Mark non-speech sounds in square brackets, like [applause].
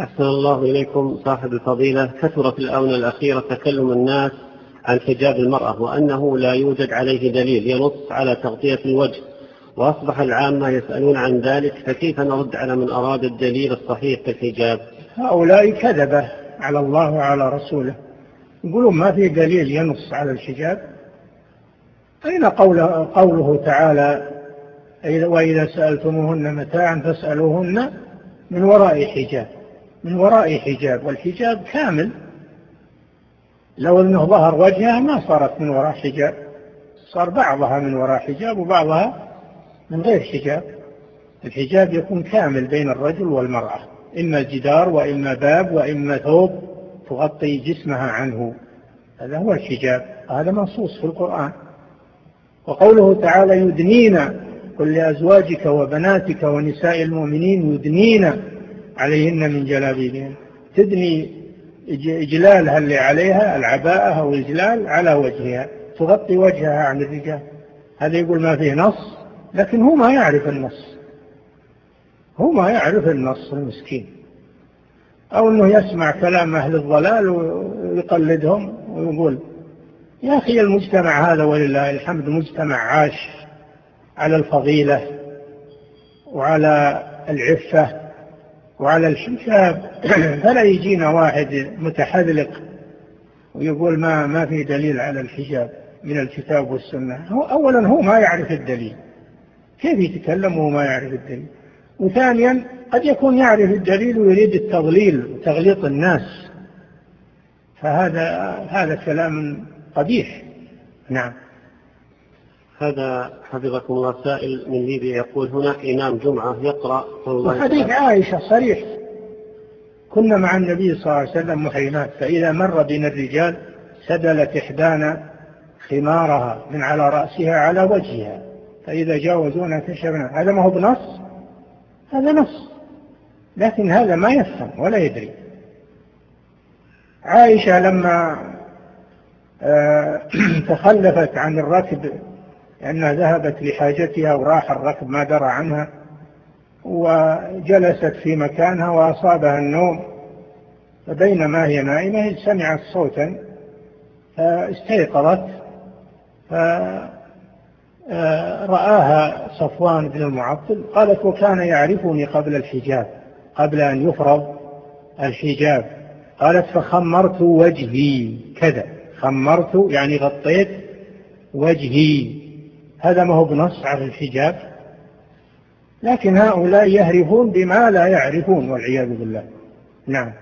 أحسن الله إليكم صاحب الفضيلة كثر في الآونة الأخيرة تكلم الناس عن حجاب المرأة وأنه لا يوجد عليه دليل ينص على تغطية الوجه وأصبح العامة يسألون عن ذلك فكيف نرد على من أراد الدليل الصحيح في الحجاب؟ هؤلاء كذبة على الله وعلى رسوله يقولون ما في دليل ينص على الحجاب؟ أين قوله, قوله تعالى وإذا سألتموهن متاعا فاسألوهن من وراء حجاب من وراء حجاب والحجاب كامل. لو أنه ظهر وجهها ما صارت من وراء حجاب صار بعضها من وراء حجاب وبعضها من غير حجاب. الحجاب يكون كامل بين الرجل والمرأة إما جدار وإما باب وإما ثوب تغطي جسمها عنه. هذا هو الحجاب هذا منصوص في القرآن. وقوله تعالى يدنين قل لأزواجك وبناتك ونساء المؤمنين يدنين عليهن من جلابيبهن. تدني إجلالها اللي عليها العباءة أو الإجلال على وجهها تغطي وجهها عن الرجال. هذا يقول ما فيه نص لكن هو ما يعرف النص. هو ما يعرف النص المسكين. أو أنه يسمع كلام أهل الضلال ويقلدهم ويقول يا أخي المجتمع هذا ولله الحمد مجتمع عاش على الفضيلة وعلى العفة وعلى الحجاب [clears throat] فلا يجينا واحد متحذلق ويقول ما ما في دليل على الحجاب من الكتاب والسنة. هو أولا هو ما يعرف الدليل. كيف يتكلم وهو ما يعرف الدليل؟ وثانيا قد يكون يعرف الدليل ويريد التضليل وتغليط الناس. فهذا هذا كلام قبيح. نعم. هذا حفظكم الله سائل من ليبيا يقول هناك إمام جمعة يقرأ وحديث عائشة صريح. كنا مع النبي صلى الله عليه وسلم محرمات فإذا مر بنا الرجال سدلت إحدانا خمارها من على رأسها على وجهها فإذا جاوزونا كشفنا. هذا ما هو بنص؟ هذا نص. لكن هذا ما يفهم ولا يدري. عائشة لما آه، [clears throat] تخلفت عن الركب لأنها ذهبت لحاجتها وراح الركب ما درى عنها وجلست في مكانها وأصابها النوم. فبينما هي نائمة سمعت صوتا فاستيقظت فرآها صفوان بن المعطل قالت وكان يعرفني قبل الحجاب قبل أن يفرض الحجاب. قالت فخمرت وجهي كذا خمرت يعني غطيت وجهي. هذا ما هو بنص على الحجاب. لكن هؤلاء يهرفون بما لا يعرفون والعياذ بالله. نعم.